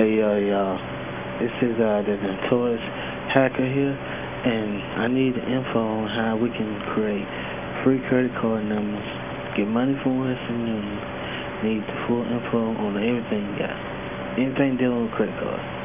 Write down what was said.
Hey, yo, uh, y'all. This is uh, the Notorious Hacker here, and I need info on how we can create free credit card numbers, get money from Western Union. Need the full info on everything you got. Anything dealing with credit cards.